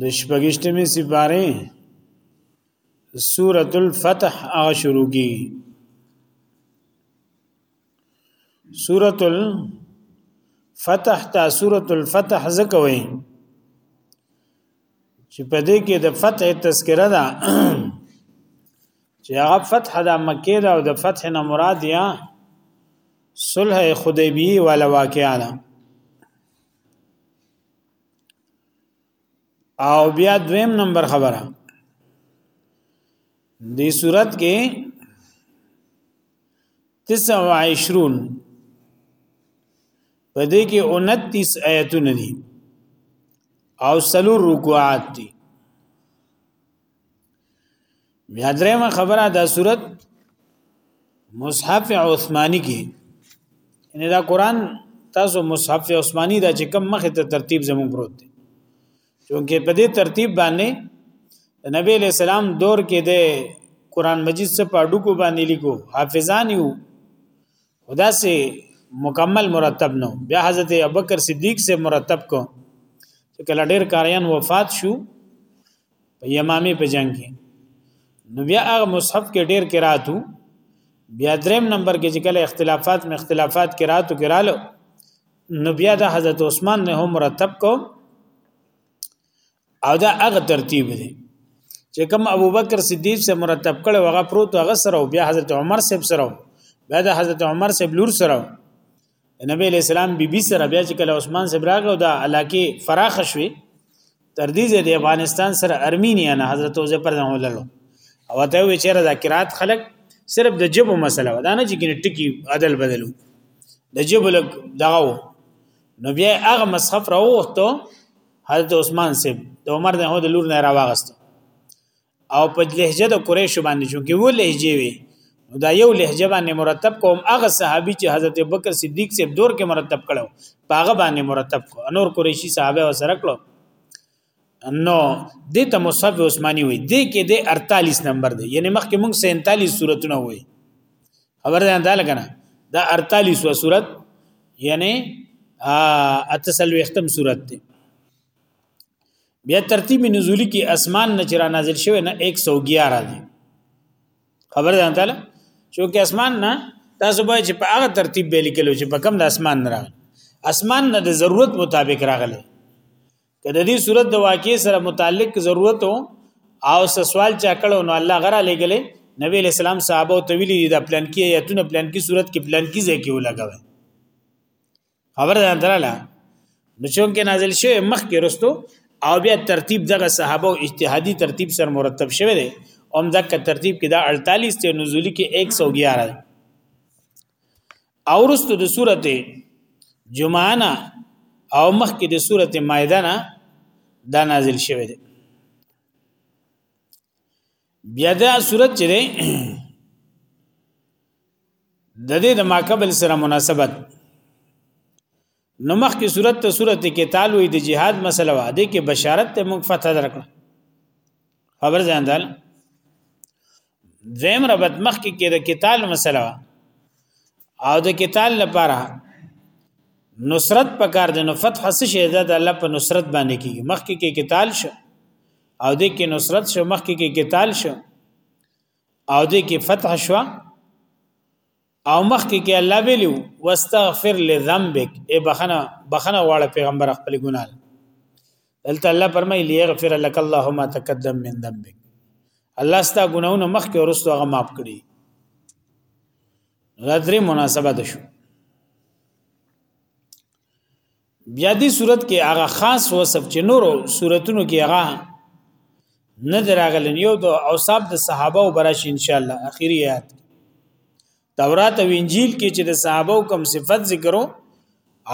د شپږشتمې سپاره سورۃ الفتح هغه شروع کی سورۃ الفتح تا سورۃ الفتح زکوي چې په دې کې د فتح تذکرہ ده چې هغه فتح د مکه ده او د فتح نه مراد یا صلح حدیبیه ولا واقعا ده او بیا دویم نمبر خبره دی صورت کې 29 په دې کې 29 آیتونه دي او سلور رکوعات دي بیا درېمه خبره دا صورت مصحف عثماني کې ان دا قران تاسو مصحف عثماني دا چې کم مخه ته ترتیب زمون پروت دی چونکه په دې ترتیب باندې نبی علیہ السلام دور کې د قران مجید څخه پاډو کو باندې لیکو حافظان یو خدا سے مکمل مرتب نو بیا حضرت ابوبکر صدیق سے مرتب کو چې کله ډیر کاریان وفات شو په یمامه په جنگ کې نو بیا هغه مصحف کې ډیر قراتو بیا دریم نمبر کې چې کله اختلافات م اختلافات قراتو قرالو نو بیا د حضرت عثمان نه هم مرتب کو او دا هغه ترتیب دی چې کوم ابوبکر صدیق سره مرتب کړي هغه پروت هغه سره بیا حضرت عمر سره سره بیا د حضرت عمر سره لور سره نبی علیہ السلام بی بی سره بیا چې کله عثمان صاحب راغ او دا علاقه فراخ شوه تر دې چې د افغانستان سره ارمینیا نه حضرت اوزه پر نه ولرو او ته وی چیرې دا قرات خلق صرف د جبو مسله و دا نه چې ګنې ټکی عدل بدلو د جبو لګ دغه نو بیا هغه مصحف راوخته حضرت عثمان سیب د عمر نه هو د لور نه راوغست او په لهجه د قریش باندې شو کې و لهجه وي دا یو لهجه باندې مرتب کوم هغه صحابي چې حضرت بکر صدیق سے دور کې مرتب کړو پاغه باندې مرتب کو انور قریشی صحابه وسره کړو نو د ته مصحف عثماني وي د کې د 48 نمبر دی یعنی مخکې موږ 47 صورتونه وي خبر ده انده لګنه دا 48 و صورت یعنی ا اتسلوختم صورت دی بیا ترتیب نزولی کې اسمان نه چر نازل شوی نه 111 دی خبر ده تعالی چې کې اسمان نه تاسو به چې په هغه ترتیب به لیکلو چې په کم د اسمان نه راغلی اسمان نه د ضرورت مطابق راغلی کله دې صورت د واقع سره متعلق ضرورت او سوال چا کړو نو الله غره لګلې نبی اسلام صحابه او تویلی د پلان کې یا تونه پلان کې صورت کې پلان کې ځای کې ولګوي خبر ده دراله نو چون کې نازل شوی مخ کې رستو او بیا ترتیب دغه صحابه او اجتهادي ترتیب سره مرتب شوی دی اوم دغه ترتیب کې دا 48 ته نزولی کې 111 او رستو د سورته جمعه نه او مخ کې د سورته مائده نه دا نازل شوی دی بیا دا صورت چې ده د دې د ماقبل سره مناسبت نو مخکې صورت ته صورت کې تعالوي د جهاد مسله و دې کې بشارت ته موږ فتح درکړه خبر ځاندل زم ربط مخکې کې د قتال مسله و او د قتال لپاره نصرت پکار د نو فتح څه شي د الله په نصرت باندې کیږي مخکې کې قتال شو او دې کې نصرت شو مخکې کې قتال شو او دې کې فتح شو او مخکې کې الله ویلو واستغفر لذنبک ای بخنه بخنه واړه پیغمبر خپل ګناه دلته الله فرمایي ليغفر لك الله ما تقدم من ذنبك الله ستا ګناونه مخکې ورسته هغه معاف کړي غدري مناسبت شو بیا دې صورت کې هغه خاص وصف چې نورو صورتونو کې هغه نه دراغلن یو د اوصاف د صحابه او براش ان شاء الله اخیری آیات تورات او انجیل کې چې د صحابه کوم صفت ذکرو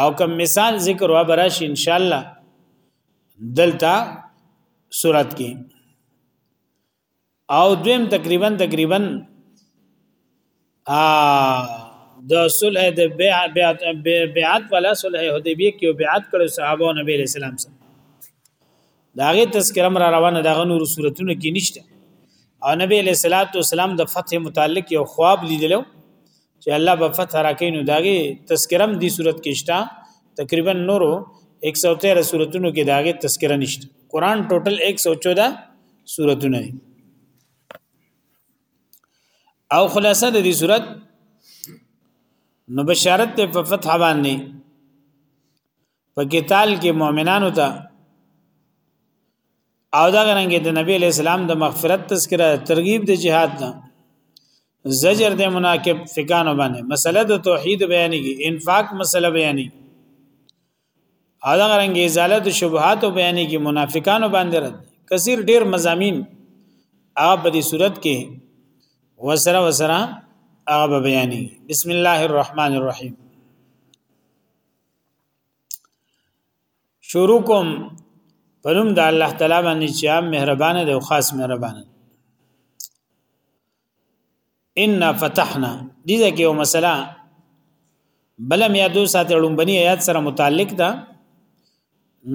او کوم مثال ذکر و براش ان شاء الله دلته صورت کې او دویم تقریبا تقریبا ا د صلح د بیعت بیعت ولا صلح حدیبیه کې بیعت کړو صحابه او نبی رسول الله سره داغه تذکرہ را روانه دغه نور صورتونو کې نشته او نبی علیہ الصلوۃ والسلام د فتح متعلق یو خواب لیدلو چې الله په فتح راکې نو داغه تذکرم دی صورت کې شته تقریبا نورو 113 سوراتونو کې داغه تذکرہ نشته قران ټوټل 114 سوراتونه دي او خلاصه د دې صورت نو بشارت په فتح باندې په قتال کې مؤمنانو ته او دا غننګ د نبی علی السلام د مغفرت تذکرہ ترغیب د جهاد نه زجر د مناقب فکانو باندې مسله د توحید بیانېږي انفاق مسله بیانېږي او دا غننګ ازاله د شبهات بیانېږي منافقانو باندې رد کثیر ډیر مزامین هغه په دې صورت کې وسره وسره هغه بیانې بسم الله الرحمن الرحیم شروع کوم پرم د الله تعالی باندې چې عام مهربان دی او خاص مهربان دی ان فتحنا دې ځکه یو مسله بل مې یادو ساته لومبني آیات سره متعلق ده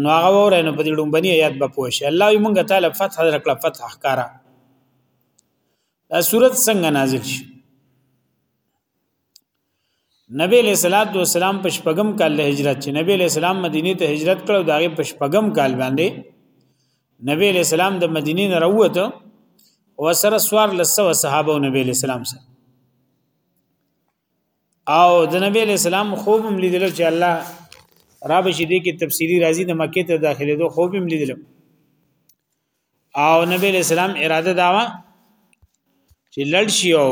نو هغه وره نو په دې لومبني آیات به پوه شي الله یې مونږ تعالی فتح درکړه فتح ښکارا دا صورت څنګه نازل شي نبی علیہ الصلوۃ والسلام په شپږم کال له هجرت چې نبی علیہ السلام مدینه ته هجرت کړو دا غي په شپږم کال باندې نبی علیہ السلام د مدینې نه راووت او سره سوار لسو صحابه او نبی علیہ السلام سره او د نبی علیہ السلام خوب هم لیدل چې الله را بشي دي کې تفسیری راځي د مکه ته داخلي دوه خوب هم لیدل او نبی علیہ السلام اراده داوا چې لړ شي او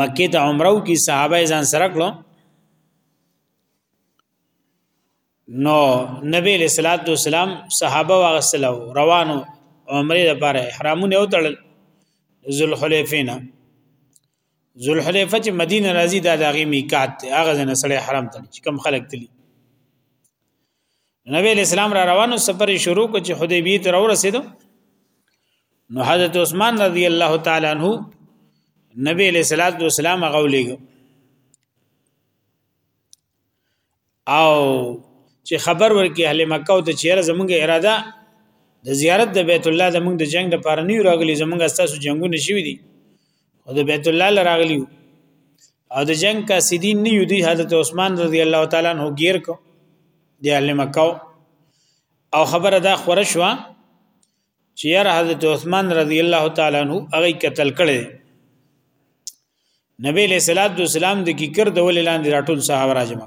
مکه ته عمره وکي صحابه ځان سره کړو نو نبی علیہ الصلوۃ والسلام صحابه واغسلو روانو عمره لپاره احرامونه وتړل ذوالحلیفینا ذوالحلیفه چې مدینه راځي دا دغه میقات هغه ځنه سړی حرام تړي چې کم خلک تللی نبی اسلام را روانو سفر شروع کو چې حدیبیه تر ورسېدو نو حضرت عثمان رضی الله تعالی عنہ نبی علیہ الصلوۃ والسلام غولېګ او چې خبر ورکې اهل مکه او ته چیرې زمونږه اراده د زیارت د بیت الله زمونږ د جنگ د پاره نه راغلي زمونږه تاسو جنگونه شوي دي او د بیت الله لراغلی او د جنگ کا سیدین نه یو دی حضرت عثمان رضی الله تعالی عنہ غیر کو دی اهل مکه او خبره دا خوره شو چې یار حضرت عثمان رضی الله تعالی عنہ هغه قتل کړي نبی له صلوات و سلام د کی کر د ول لاندې راټول صحابه راجم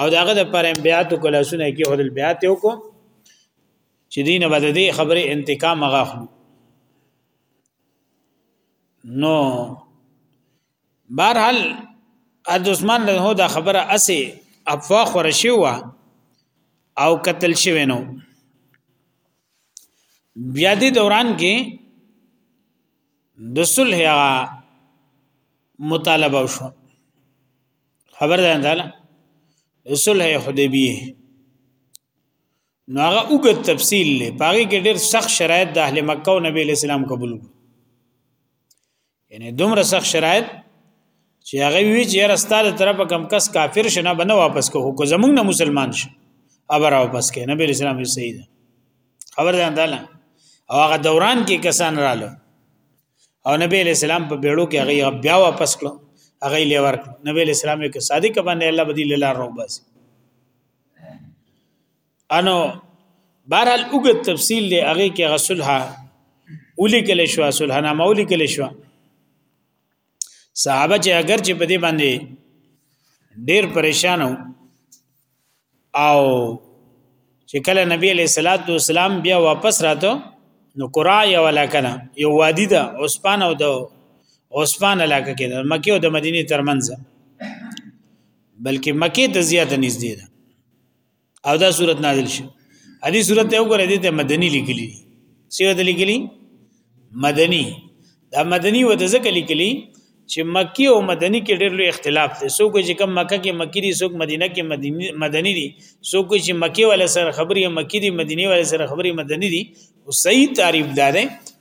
او داغه د پر بیات کله سونه کې هدل بیات یو کو چې دینه بد دې خبره انتقام غاخلو نو بهرحال د عثمان له دا خبره اسه افوا خور شي وا او قتل شوی نو بیا دې دوران کې د صلح مطالبه وشو خبر ده انداله صلح حدیبیه نو هغه وګت تفصیل لې پاره کې ډېر سخت شرایط د اهل مکه او نبی اسلام قبول یعنی دومره سخت شرایط چې هغه وی چې راستاله طرف کم کس کافر شنه بنه واپس کو کو زمونږ نه مسلمان شه ابر واپس کې نبی اسلام یې صحیح ده خبر ده انداله او هغه دوران کې کسان رااله او نبی اسلام په بیړو کې هغه بیا واپس کړو هغه لې ورک نبی اسلام یې صادق باندې الله بدی لاله روباسي انو بهرحال وګت تفصیل دی هغه کې غسلها اولی کله شو صلح نامه اولی کله شو صحابه چې اگر چې په دې باندې ډیر پریشان او چې کله نبی علیہ الصلوۃ والسلام بیا واپس راته نو قرا یو علاقه ده یو وادي ده عثمان او د عثمان علاقه کې ده مکه او د مدینه ترمنځ بلکې مکه ته زیاته نږدې ده او دا صورت نازل شي ادي صورت یو غره دي ته مدني لیکلي سیو ته لیکلي مدني دا مدني و ته ځکه لیکلي چې مکی او مدني کې ډېر لوی اختلاف دی څوک چې کم مکه کې مکی دي څوک مدینه کې مدني دي څوک چې مکی ولا سره خبري مکی دي مدینه ولا سره خبري مدني دي او صحیح تعریف دار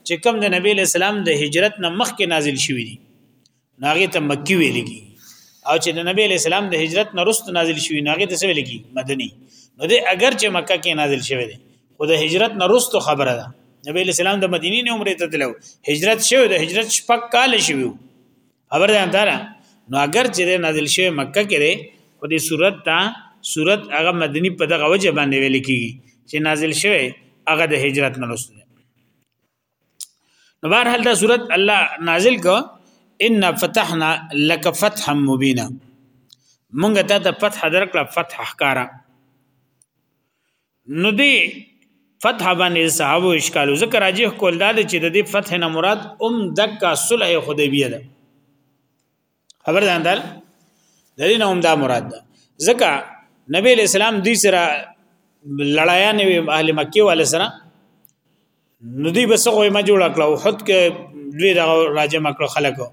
چې کم د نبی اسلام د هجرت نه مخکې نازل شوی دي ناغه ته مکی ویل کی او چې د نبی علی السلام د هجرت نه رست نازل شوی ناغه ته ویل کی مدنی نو د اگر چې مکه کې نازل شوی دی خو د هجرت نه رست خبره ده نبی علی السلام د مدینې نه عمره ته تلو هجرت شوی د هجرت شپږ کال شوی خبر ده انداره نو اگر چې نازل شوی مکه کې دی خو د صورت ته صورت هغه مدنی په دغه وجه باندې ویل کیږي چې نازل شوی هغه د هجرت نه رست نو بهر حال دا صورت الله نازل کو ان فتحنا لك فتحا مبینا مونږ ته د فتح درکړه فتح ښکارا نو دی فتح باندې صحابه اشکال ذکر راجح کول دا چې د دې فتح نه مراد ام دکا صلح حدیبیه ده خبر ده اندل د دې نه هم دا مراد ده ځکه نبی اسلام دې سره لړایا نه وی اهل مکه والے سره نو دې بس خو ما جوړ کړو حد کې دوی دا راجم کړو خلکو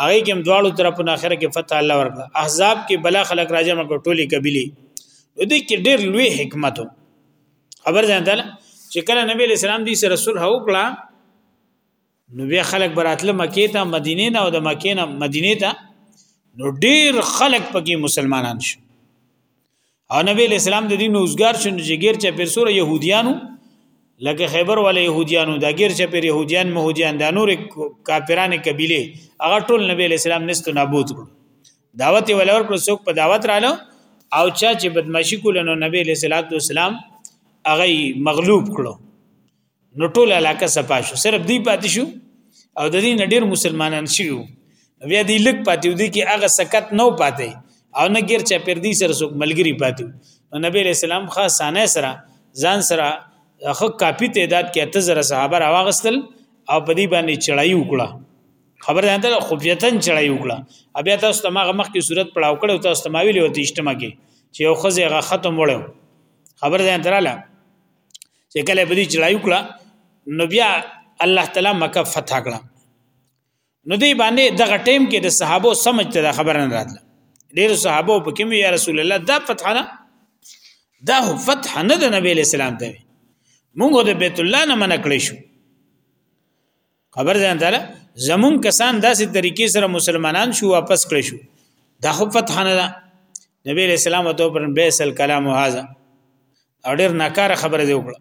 هغه کې هم دواړو طرفونو اخر کې فتح الله ورکړه احزاب کې بلا خلک راجم کړو ټولي قبيله دې کې ډېر لوی حکمت خبر ځان تعالی چې کله نبی اسلام دې سره رسول هو کړه نو بیا خلک براتله مکې ته مدینه نه او د مکې نه مدینه ته نو ډیر خلک پکې مسلمانان شو او نبی اسلام د دین اوسګار شون چې غیر چا پر سور يهوديانو لکه خیبر ول يهوديانو دا غیر چا پر يهوديان مهوديان دا نور کافرانه قبيله هغه ټول نبی اسلام نست نابود کړ دعوت ولور پر څوک په دعوت رااله او چا چې بدمعشي کول نو نبی اسلام هغه مغلوب کړو نو ټول علاقه صفا شو صرف دی پاتې شو او د دې نډیر مسلمانان شیو بیا دی لک پاتې ودی کې هغه سکت نو پاتې او نه غیر چا پر دې سره څوک ملګری پاتې نو نبی رسول الله خاصانه سره ځان سره خو کافی تعداد کې اته زره صحابه راوغستل او په دې باندې چړای وکړه خبر ده ته خفیتن چړای وکړه بیا تاسو ته ماغه مخ کې صورت پړاو کړو تاسو ته ماویلی وته اجتماع کې چې یو خزه غ ختم وړو خبر ده تراله چې کله په دې چړای وکړه نو بیا الله تعالی مکه فتح کړه نو دی باندې دغه ټیم کې د صحابه سمجھ ته خبر نه راتله ډیر صحابه په کې یا رسول الله دا فتح نه دا فتح نه د نبی اسلام ته مونږ د بیت الله نه منع کړی شو خبر ځان تعالی زمون کسان داسې طریقې سره مسلمانان شو واپس کړی شو دا خو فتح نه ده نبی علیہ السلام ته پر بیس الکلام هاذا او ډیر ناکاره خبره دی وکړه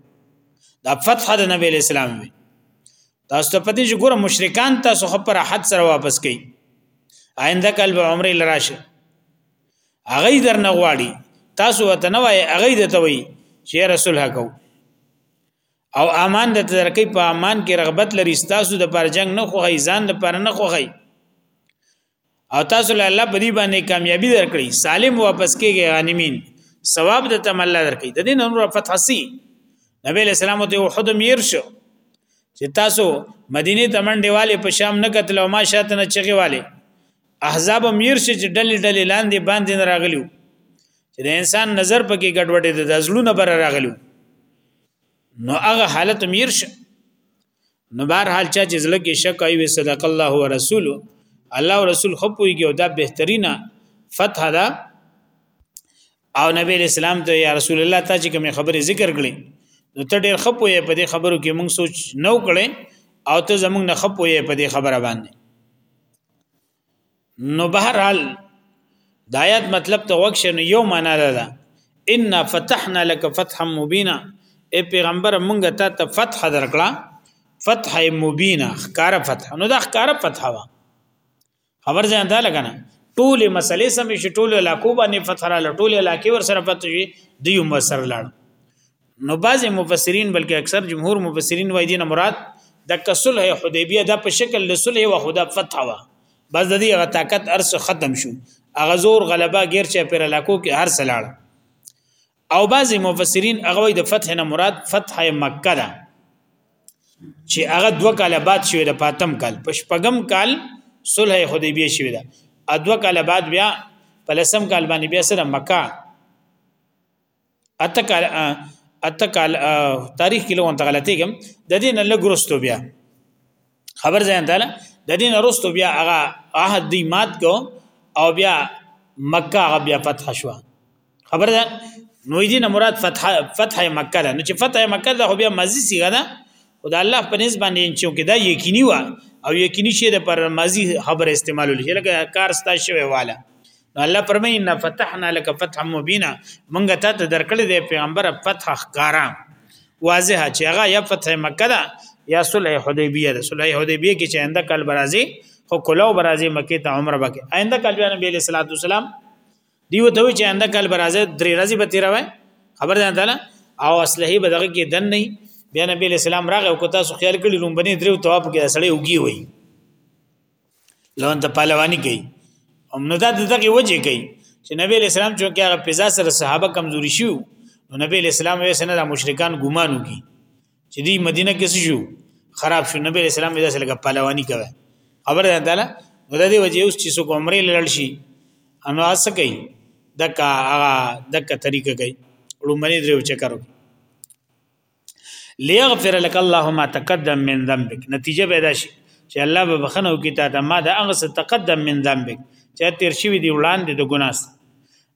دا فتح د نبی علیہ السلام وی تاسو ته پدې چې ګوره مشرکان تاسو خبر حد سره واپس کړي آینده کال به عمره لراشه اغه در نه غواړي تاسو وته نه وای اغه دته وای چې رسول حقو او امان د ترقی په امان کې رغبت لري تاسو د پر جنگ نه خوغی ځان د پر نه خوغی او تاسو له الله په دې باندې کامیابی درکړي سالم واپس کېږي غانمین ثواب د تم الله درکړي د دې نور فتح سي نبی له سلام ته وحد میر شو چې تاسو مدینه ته منډه والے په شام نه قتل او ما شاته نه چغي والے احزاب میر شي چې ډلې ډلې لاندې باندې نه راغلیو چې د انسان نظر پکې ګډوډې د ځلونه بر راغلیو نو هغه حالت میر شه نو بهر حال چا چې زړه کې شک وي صدق الله ورسول الله او رسول خو پويږي او دا بهترینه فتح ده او نبی اسلام ته یا رسول الله ته چې کوم خبره ذکر کړي نو ته ډېر خپوي په دې خبرو کې موږ سوچ نو کړي او ته زموږ نه خپوي په دې خبره باندې نو بهرحال د آیات مطلب ته وښه نو یو معنا ده دا ان فتحنا لك فتحا مبینا اے پیغمبر مونږه ته ته فتح درکړه فتح مبینا خکار فتح نو دا خکار فتح وا خبر ځان دا لګنه ټول مسلې سمې شټول علاقو باندې فتح را لټول علاقې ور سره فتح شي دی هم سره لاړ نو بعض مفسرین بلکې اکثر جمهور مفسرین وایي دینه مراد د کسل هي حدیبیه د په شکل د صلح او خدا فتح وا بس د دې غ طاقت ارس ختم شو اغه زور غلبا غیر چا پر علاقو کې هر سلاړ او بعض مفسرین هغه د فتح نه مراد فتح مکه ده چې هغه دوه کاله بعد شوی د پاتم کال پشپغم کال صلح حدیبیه شوی ده ادوه کاله بعد بیا په لسم کال باندې بیا سره مکه اته کال اته کال تاریخ کې لوم تغلطېږم د دې نه لګرستو بیا خبر ځان ته د دې نه رستو بیا هغه عهد دی مات کو او بیا مکه هغه بیا فتح شو خبر ده نو دې نه مراد فتح فتح مکه ده نو چې فتح مکه ده خو بیا مزي سیګه ده او د الله په نسبت باندې چې دا یقیني و او یقیني شی د پر ماضی خبر استعمال لږه لکه کار ستا شوی واله الله پرمه ان فتحنا لك فتحا مبینا مونږ ته ته درکړې د پیغمبر فتح ښکارا واضح چې هغه یا فتح مکه ده یا صلح حدیبیه ده صلح حدیبیه کې چې انده کال برازي خو کلو برازي مکه ته عمره وکړي انده کال بیا نبی صلی الله علیه وسلم دی وته وی چې انده کال برازه درې ورځې به تیر وای خبر ده تعالی او اصله به دغه کې دن نه بیا نبی له سلام راغ او کوتا سو خیال کړي لومبني درو تواب کې سړی وګي وای لون ته پهلوانی کوي هم نو دا دغه وجه کوي چې نبی له سلام چې هغه فضا سره صحابه کمزوري شو نو نبی له سلام وې سره د مشرکان ګمانو کی چې دی مدینه کې شو خراب شو نبی رسول الله داسې لګه پهلوانی کوي خبر ده تعالی نو د دې وجه اوس چې څوک عمره لړل شي انو اس کوي دکا هغه دکا طریقه کوي لومړی درو چکر ليغفر لك الله ما تقدم من ذنبك نتیجه پیدا شي چې الله به بخنه وکي تا ته ما د هغه تقدم من ذنبك چې تیر شوی دی وړاندې د ګناس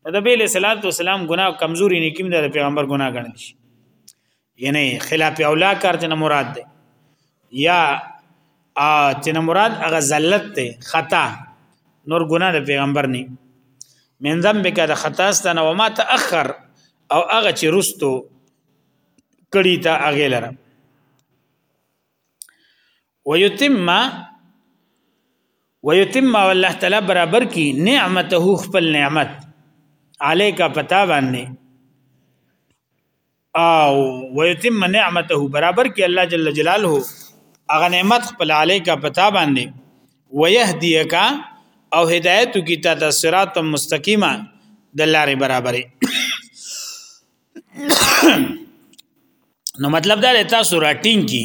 د نبی له صلوات و سلام ګناه کمزوري نه کیم د پیغمبر ګناه ګڼل شي یعنی خلاف اولا کار ته مراد ده یا ا تن مراد هغه زلت ته خطا نور ګناه د پیغمبر نه من ذنب کا د خطا ستنه و ما تاخر او هغه چې رستو کړي ته هغه لره ويتم ويتم والله تعالی برابر کی نعمته خپل نعمت عليك پتا باندې او ويتم نعمته برابر کې الله جل جلاله هغه نعمت خپل عليك پتا باندې ويهديك او هدايت کی تا ته صراط مستقيمه د لارې برابرې نو مطلب دا تاسو راټینګ کی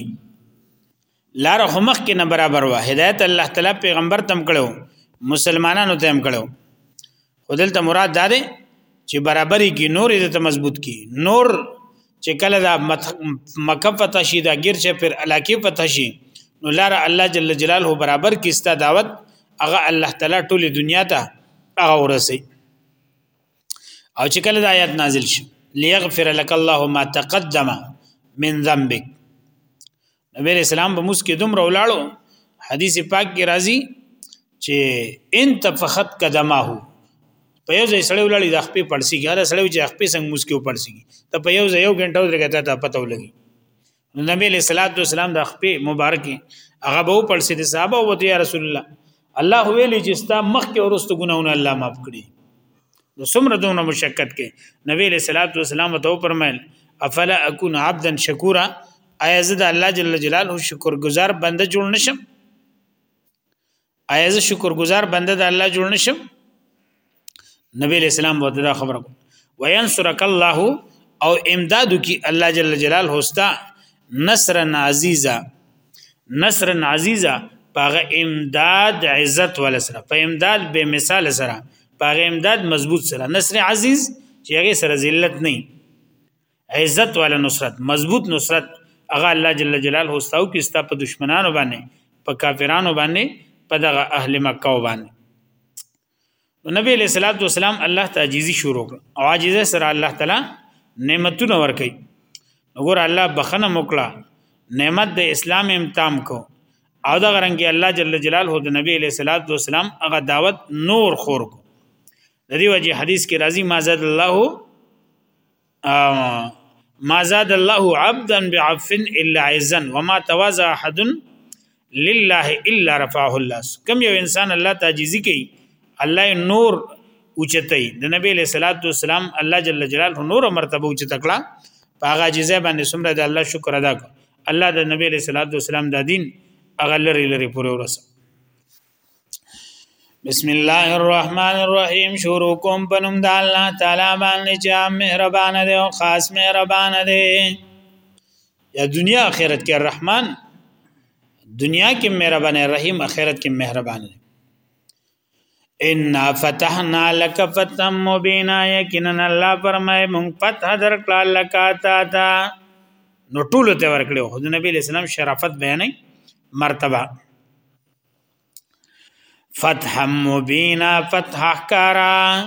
لار خو مخ کې نه برابر و هدایت الله تعالی پیغمبر تم کړو مسلمانانو تم کړو خودلته مراد دا دی چې برابرۍ کې نور دې ته مضبوط کی نور چې کله دا مکه پتا شي دا غیر چې پر علاقه پتا شي نو لار الله جل جلاله برابر کې ستا دعوت هغه الله تعالی ټول دنیا ته هغه ورسي او چې کله دا آیات نازل شي ليغفر لك الله ما تقدم من ذنبك نبی اسلام به مسکه دوم رولاړو حدیث پاک کې راځي چې ان تفخت قدمه په یو ځای سړی ولاړی د خپې پړسی کې دا سړی چې خپې څنګه مسکه پړسی ته په یو ځای یو غنټه ورګه ته پته ولګي نبی صلی الله علیه وسلم د خپې مبارکي هغه به پړسی د صحابه او یا رسول الله الله ویلی چې ستا مخ کې ورستو ګناونه الله معاف کړي نو څومره دونه مشکت کې نبی له صلوات و سلام ته فرمایل افلا اكون عبدا شکورا ایا زه د الله جل جلاله شکر گزار بنده جوړ نشم ایا زه شکر گزار بنده د الله جوړ نشم نبی اسلام وته دا خبره وینصرک الله او امدادو کی الله جل جلاله هوستا نصر عزیزا نصر عزیزا پاغه امداد عزت ول سره په امداد به مثال سره پاغه امداد مضبوط سره نصر عزیز چې هغه سره ذلت نه عزت ول نصرت مضبوط نصرت هغه الله جل جلاله هوستاو کی ستا په دشمنانو باندې په کافرانو باندې په دغه اهل مکه باندې نو نبی علیہ الصلوۃ والسلام الله تعجیزی شروع کړ او عاجزه سره الله تعالی نعمتونه ورکړي وګور الله بخنه موکړه نعمت د اسلام امتام کو او دا غرنګي الله جل جلاله د نبی علیہ الصلوۃ والسلام هغه دعوت نور خور کو د دې وجه حدیث کې راځي ما زاد الله ما زاد الله عبدا بعف الا عزا وما تواضع احد لله الا رفعه الله کم یو انسان الله تعجزی کوي الله نور اوچتای د نبی له صلوات و سلام الله جل جلاله نور مرتبه اوچت کړه هغه جزا باندې سمره د الله شکر ادا کړ الله د نبی له صلوات و سلام د دین اغه لری لری پورې ورسه بسم الله الرحمن الرحیم شروع کوم پنوم د الله تعالی باندې چې مهربان دی او خاص مهربان دی یا دنیا آخرت کې الرحمن دنیا کې مهربان رحیم آخرت کې مهربان دی ان فتحنا لك فتحا مبینا یقینا الله فرمای مونږ فتح درکړه لك تا تا نو ټول ته ورکړو خو نبی اسلام شرافت بیانې مرتبه فتح مبینا فتح کارا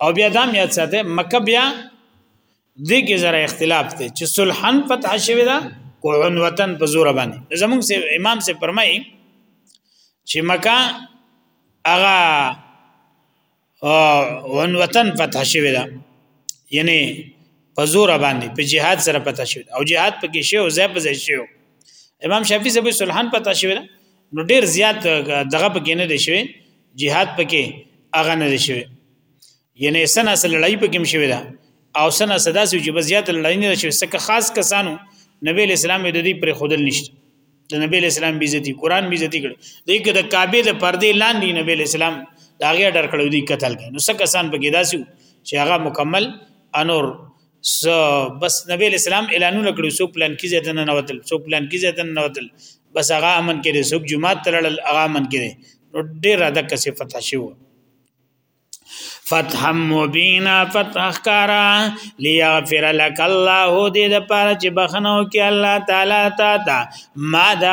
او بیا دام یاد ساته مکه بیا دې کې زره اختلاف دی چې سلحن فتح شوی دا کو عنوتن په زور باندې زمونږ سه امام سه فرمایي چې مکه هغه ون وطن فتح شوی دا یعنی په زور باندې په جهاد سره پتا شو او جهاد پکې شی او زیب زې شو امام شافعي زبې سلحان پتا شو نو ډیر زیات دغه پکې نه دی شوی جهاد پکې اغه نه دی شوی یعنی سنا سره لړۍ پکې مشوي دا او سنا صدا سې چې بزیات لړۍ نه شوی سکه خاص کسانو نبی اسلام د دې پر خودل نشته د نبی اسلام بیزتی قران بیزتی کړ دی که د کعبه د پردې لاندې نبی اسلام دا غي ډر کړو دی قتل کړي نو څه کسان پکې داسي چې هغه مکمل انور س بس نبی اسلام اعلانونه کړو سو پلان کې زیاتن نه وتل سو پلان کې زیاتن نه وتل بس هغه امن کړي سو جمعه تلل هغه امن کړي نو ډیر اده کسې فتح شوه فتح مبینا فتح کارا لیغفر لك الله دې د پاره چې بخنو کې الله تعالی تا تا ما دا